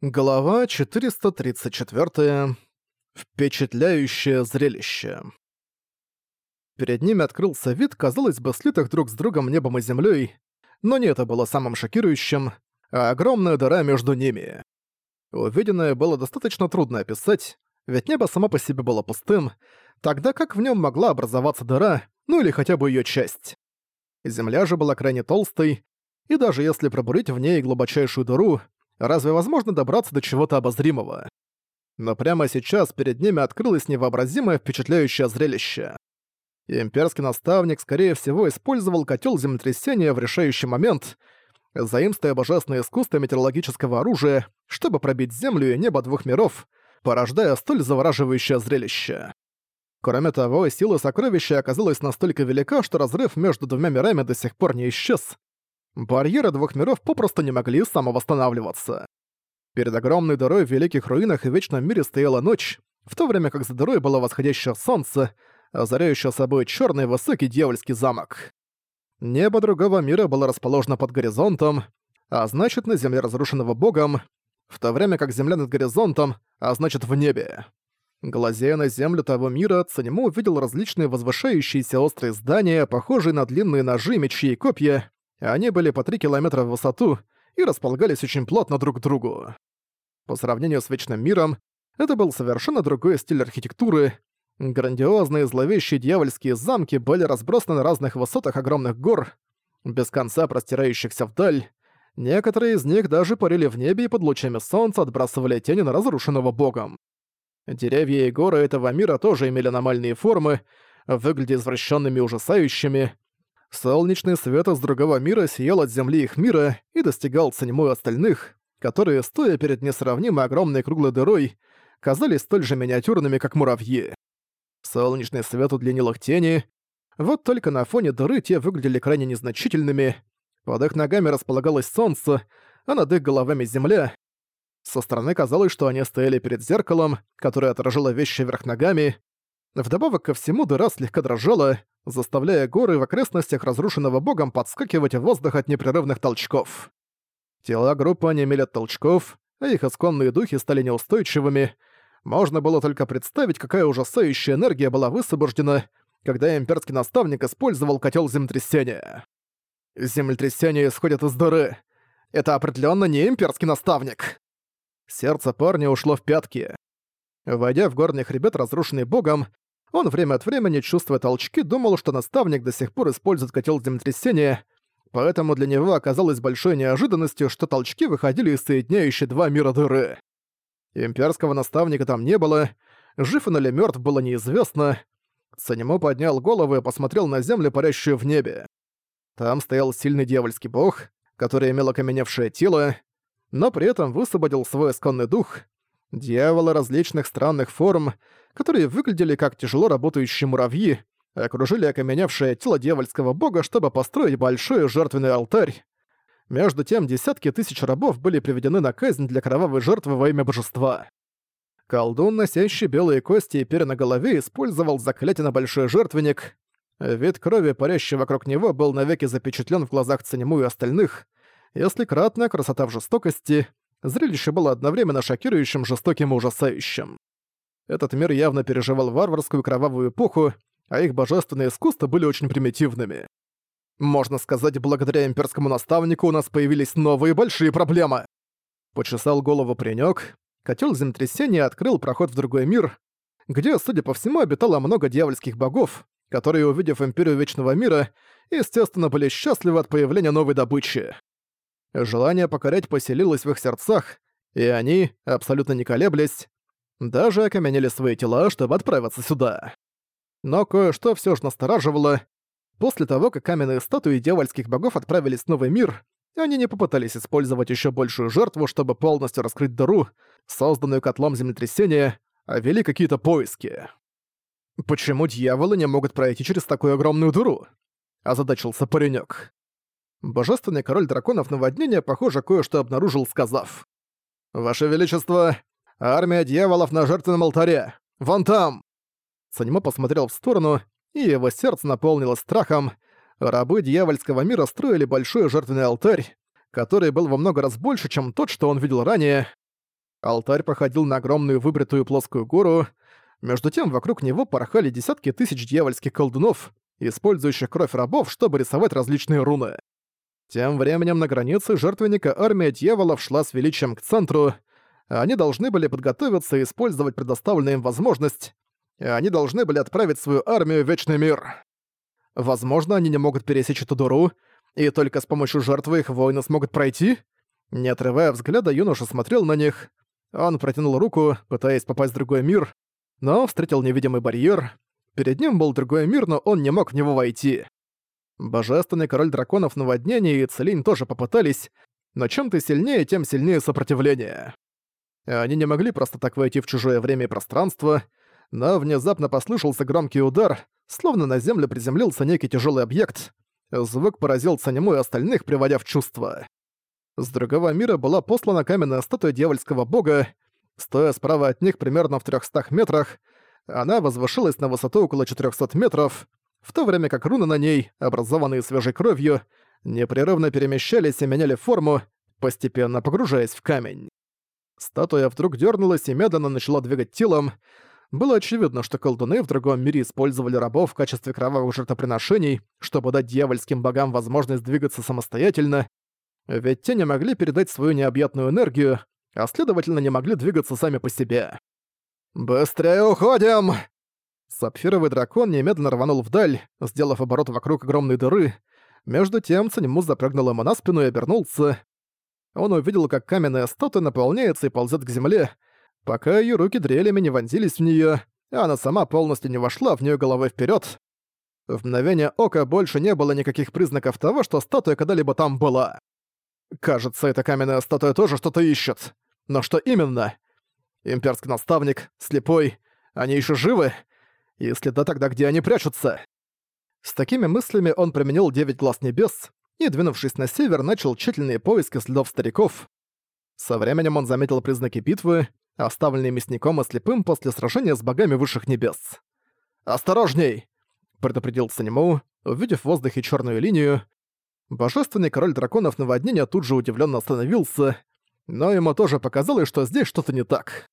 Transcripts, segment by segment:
Глава 434. Впечатляющее зрелище. Перед ними открылся вид, казалось бы, слитых друг с другом небом и землей, но не это было самым шокирующим, а огромная дыра между ними. Увиденное было достаточно трудно описать, ведь небо само по себе было пустым, тогда как в нем могла образоваться дыра, ну или хотя бы ее часть. Земля же была крайне толстой, и даже если пробурить в ней глубочайшую дыру, разве возможно добраться до чего-то обозримого? Но прямо сейчас перед ними открылось невообразимое впечатляющее зрелище. Имперский наставник, скорее всего, использовал котел землетрясения в решающий момент, заимствуя божественное искусство метеорологического оружия, чтобы пробить землю и небо двух миров, порождая столь завораживающее зрелище. Кроме того, сила сокровища оказалась настолько велика, что разрыв между двумя мирами до сих пор не исчез, Барьеры двух миров попросту не могли самовосстанавливаться. Перед огромной дырой в Великих Руинах и Вечном Мире стояла ночь, в то время как за дырой было восходящее солнце, озаряющее собой черный высокий дьявольский замок. Небо другого мира было расположено под горизонтом, а значит на земле разрушенного богом, в то время как земля над горизонтом, а значит в небе. Глазея на землю того мира, Цанему увидел различные возвышающиеся острые здания, похожие на длинные ножи, мечи и копья, они были по 3 километра в высоту и располагались очень плотно друг к другу. По сравнению с Вечным миром, это был совершенно другой стиль архитектуры. Грандиозные зловещие дьявольские замки были разбросаны на разных высотах огромных гор, без конца простирающихся вдаль. Некоторые из них даже парили в небе и под лучами солнца отбрасывали тени на разрушенного богом. Деревья и горы этого мира тоже имели аномальные формы, выглядя извращенными и ужасающими, Солнечный свет из другого мира сиял от земли их мира и достигал ценьму остальных, которые, стоя перед несравнимо огромной круглой дырой, казались столь же миниатюрными, как муравьи. Солнечный свет удлинил их тени, вот только на фоне дыры те выглядели крайне незначительными, под их ногами располагалось солнце, а над их головами земля. Со стороны казалось, что они стояли перед зеркалом, которое отражало вещи вверх ногами. Вдобавок ко всему дыра слегка дрожала, заставляя горы в окрестностях разрушенного богом подскакивать в воздух от непрерывных толчков. Тела группы онемели от толчков, а их исконные духи стали неустойчивыми. Можно было только представить, какая ужасающая энергия была высвобождена, когда имперский наставник использовал котел землетрясения. Землетрясение исходит из дыры. Это определенно не имперский наставник. Сердце парня ушло в пятки. Войдя в горный хребет, разрушенный богом, он время от времени, чувствуя толчки, думал, что наставник до сих пор использует котел землетрясения, поэтому для него оказалось большой неожиданностью, что толчки выходили из соединяющей два мира дыры. Имперского наставника там не было, жив он или мертв было неизвестно. Санему поднял голову и посмотрел на землю, парящую в небе. Там стоял сильный дьявольский бог, который имел окаменевшее тело, но при этом высвободил свой исконный дух. Дьяволы различных странных форм — которые выглядели как тяжело работающие муравьи, окружили окаменевшее тело дьявольского бога, чтобы построить большой жертвенный алтарь. Между тем, десятки тысяч рабов были приведены на казнь для кровавой жертвы во имя божества. Колдун, носящий белые кости и перья на голове, использовал заклятие на большой жертвенник. Вид крови, парящий вокруг него, был навеки запечатлен в глазах Цанему и остальных. Если кратная красота в жестокости, зрелище было одновременно шокирующим, жестоким и ужасающим. Этот мир явно переживал варварскую кровавую эпоху, а их божественные искусства были очень примитивными. Можно сказать, благодаря имперскому наставнику у нас появились новые большие проблемы. Почесал голову паренёк. Котел землетрясения открыл проход в другой мир, где, судя по всему, обитало много дьявольских богов, которые, увидев Империю Вечного Мира, естественно, были счастливы от появления новой добычи. Желание покорять поселилось в их сердцах, и они, абсолютно не колеблясь, даже окаменели свои тела, чтобы отправиться сюда. Но кое-что все же настораживало. После того, как каменные статуи дьявольских богов отправились в новый мир, они не попытались использовать еще большую жертву, чтобы полностью раскрыть дыру, созданную котлом землетрясения, а вели какие-то поиски. «Почему дьяволы не могут пройти через такую огромную дыру?» – озадачился паренек. Божественный король драконов наводнения, похоже, кое-что обнаружил, сказав. «Ваше Величество, Армия дьяволов на жертвенном алтаре! Вон там!» Санимо посмотрел в сторону, и его сердце наполнилось страхом. Рабы дьявольского мира строили большой жертвенный алтарь, который был во много раз больше, чем тот, что он видел ранее. Алтарь походил на огромную выбритую плоскую гору, между тем вокруг него порхали десятки тысяч дьявольских колдунов, использующих кровь рабов, чтобы рисовать различные руны. Тем временем на границе жертвенника армия дьяволов шла с величием к центру, они должны были подготовиться и использовать предоставленную им возможность, они должны были отправить свою армию в Вечный мир. Возможно, они не могут пересечь эту дуру, и только с помощью жертвы их воины смогут пройти? Не отрывая взгляда, юноша смотрел на них. Он протянул руку, пытаясь попасть в другой мир, но встретил невидимый барьер. Перед ним был другой мир, но он не мог в него войти. Божественный король драконов наводнения и Целинь тоже попытались, но чем ты сильнее, тем сильнее сопротивление. Они не могли просто так войти в чужое время и пространство, но внезапно послышался громкий удар, словно на землю приземлился некий тяжелый объект. Звук поразил Цанему и остальных, приводя в чувство. С другого мира была послана каменная статуя дьявольского бога. Стоя справа от них примерно в 300 метрах, она возвышалась на высоту около 400 метров, в то время как руны на ней, образованные свежей кровью, непрерывно перемещались и меняли форму, постепенно погружаясь в камень. Статуя вдруг дернулась и медленно начала двигать телом. Было очевидно, что колдуны в другом мире использовали рабов в качестве кровавых жертвоприношений, чтобы дать дьявольским богам возможность двигаться самостоятельно, ведь те не могли передать свою необъятную энергию, а следовательно не могли двигаться сами по себе. «Быстрее уходим!» Сапфировый дракон немедленно рванул вдаль, сделав оборот вокруг огромной дыры. Между тем Цаньму запрыгнул ему на спину и обернулся. Он увидел, как каменная статуя наполняется и ползет к земле, пока ее руки дрелями не вонзились в нее, а она сама полностью не вошла в нее головой вперед. В мгновение ока больше не было никаких признаков того, что статуя когда-либо там была. Кажется, эта каменная статуя тоже что-то ищет. Но что именно? Имперский наставник, слепой, они еще живы? Если да, тогда где они прячутся? С такими мыслями он применил девять глаз небес и, двинувшись на север, начал тщательные поиски следов стариков. Со временем он заметил признаки битвы, оставленные мясником и слепым после сражения с богами высших небес. «Осторожней!» — предупредил Санему, увидев в воздухе черную линию, Божественный король драконов наводнения тут же удивленно остановился, но ему тоже показалось, что здесь что-то не так.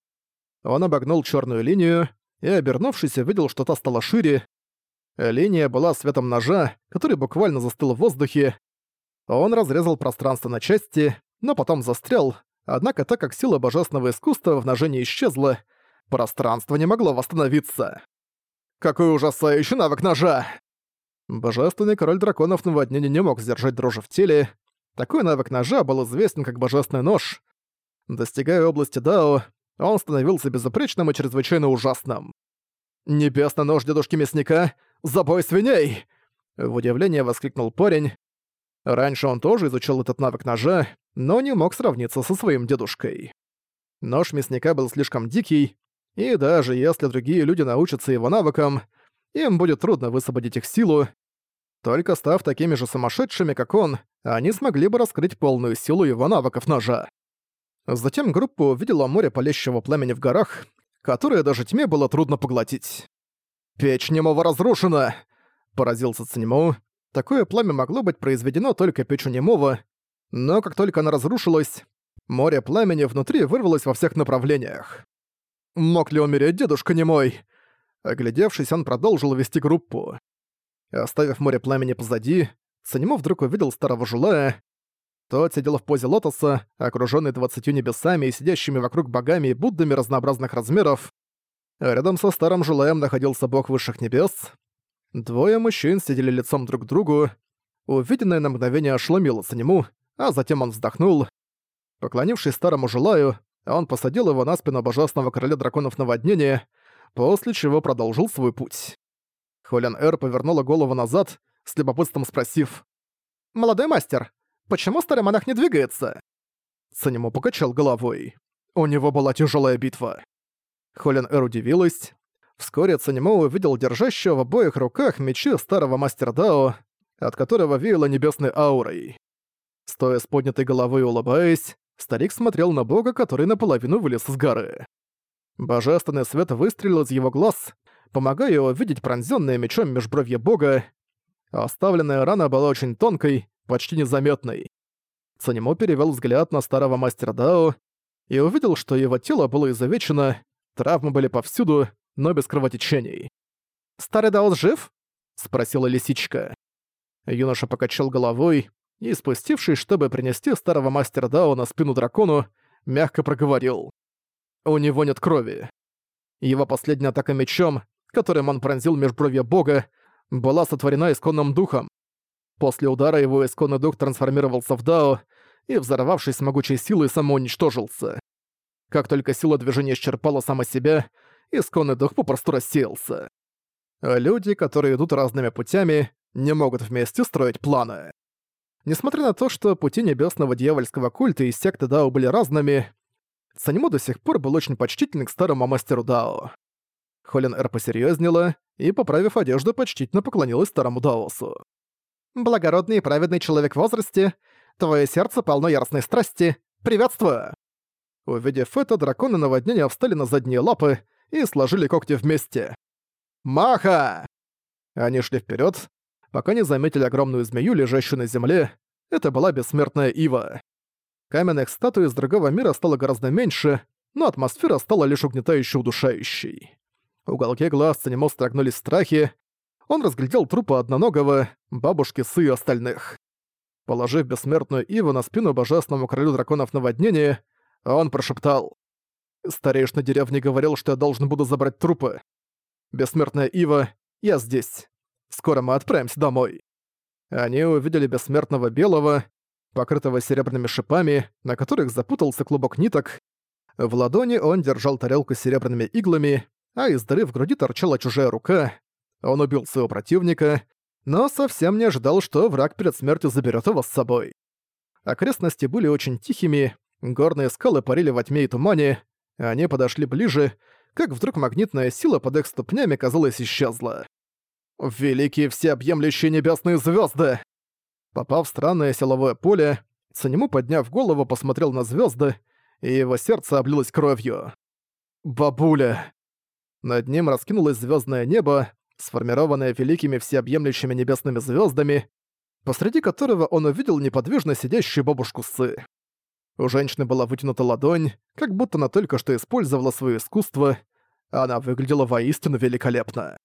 Он обогнул черную линию и, обернувшись, увидел, что та стала шире. Линия была светом ножа, который буквально застыл в воздухе. Он разрезал пространство на части, но потом застрял, однако так как сила божественного искусства в ноже не исчезла, пространство не могло восстановиться. «Какой ужасающий навык ножа!» Божественный король драконов наводнения не мог сдержать дрожи в теле. Такой навык ножа был известен как божественный нож. Достигая области Дао, он становился безупречным и чрезвычайно ужасным. «Небесный нож дедушки мясника! Забой свиней!» В удивлении воскликнул парень. Раньше он тоже изучил этот навык ножа, но не мог сравниться со своим дедушкой. Нож мясника был слишком дикий, и даже если другие люди научатся его навыкам, им будет трудно высвободить их силу. Только став такими же сумасшедшими, как он, они смогли бы раскрыть полную силу его навыков ножа. Затем группа увидела море палящего пламени в горах, которое даже тьме было трудно поглотить. «Печь немого разрушена!» — поразился Циньмо. Такое пламя могло быть произведено только печью немого, но как только она разрушилась, море пламени внутри вырвалось во всех направлениях. «Мог ли умереть дедушка немой?» Оглядевшись, он продолжил вести группу. Оставив море пламени позади, Санимо вдруг увидел старого жулая. Тот сидел в позе лотоса, окружённый двадцатью небесами и сидящими вокруг богами и Буддами разнообразных размеров. Рядом со старым жулаем находился бог высших небес. Двое мужчин сидели лицом друг к другу. Увиденное на мгновение ошеломило Санему, а затем он вздохнул. Поклонившись старому жулаю, он посадил его на спину божественного короля драконов наводнения, после чего продолжил свой путь. Холян Эр повернула голову назад, с любопытством спросив «Молодой мастер, почему старый монах не двигается?» Санему покачал головой. У него была тяжелая битва. Холин Эр удивилась. Вскоре Цанимо увидел держащего в обоих руках мечи старого мастера Дао, от которого веяло небесной аурой. Стоя с поднятой головой и улыбаясь, старик смотрел на бога, который наполовину вылез из горы. Божественный свет выстрелил из его глаз, помогая увидеть пронзённое мечом межбровье бога. Оставленная рана была очень тонкой, почти незаметной. Цанимо перевёл взгляд на старого мастера Дао. и увидел, что его тело было изувечено, травмы были повсюду, но без кровотечений. «Старый Даос жив?» — спросила лисичка. Юноша покачал головой и, спустившись, чтобы принести старого мастера Дао на спину дракону, мягко проговорил. «У него нет крови». Его последняя атака мечом, которым он пронзил межбровье бога, была сотворена исконным духом. После удара его исконный дух трансформировался в Дао и, взорвавшись с могучей силой, самоуничтожился. Как только сила движения исчерпала сама себя, исконный дух попросту рассеялся. люди, которые идут разными путями, не могут вместе строить планы. Несмотря на то, что пути небесного дьявольского культа и секты Дао были разными, Санему до сих пор был очень почтителен к старому мастеру Дао. Холин Эр посерьезнела и, поправив одежду, почтительно поклонилась старому Даосу. «Благородный и праведный человек в возрасте, твое сердце полно яростной страсти. Приветствую!» Увидев это, драконы наводнения встали на задние лапы и сложили когти вместе. «Маха!» Они шли вперед, пока не заметили огромную змею, лежащую на земле. Это была бессмертная Ива. Каменных статуй из другого мира стало гораздо меньше, но атмосфера стала лишь угнетающе удушающей. Уголки глаз Цанемо строгнулись в страхе. Он разглядел трупы одноногого, бабушки Сы и остальных. Положив бессмертную Иву на спину божественному королю драконов наводнения, он прошептал. «Старейшина деревни говорил, что я должен буду забрать трупы. Бессмертная Ива, я здесь. Скоро мы отправимся домой». Они увидели бессмертного белого, покрытого серебряными шипами, на которых запутался клубок ниток. В ладони он держал тарелку с серебряными иглами, а из дыры в груди торчала чужая рука. Он убил своего противника, но совсем не ожидал, что враг перед смертью заберет его с собой. Окрестности были очень тихими, горные скалы парили во тьме и тумане, они подошли ближе, как вдруг магнитная сила под их ступнями, казалось, исчезла. «Великие всеобъемлющие небесные звезды! Попав в странное силовое поле, Санему, подняв голову, посмотрел на звезды, и его сердце облилось кровью. «Бабуля!» Над ним раскинулось звездное небо, сформированное великими всеобъемлющими небесными звездами, посреди которого он увидел неподвижно сидящую бабушку Сы. У женщины была вытянута ладонь, как будто она только что использовала свое искусство, а она выглядела воистину великолепно.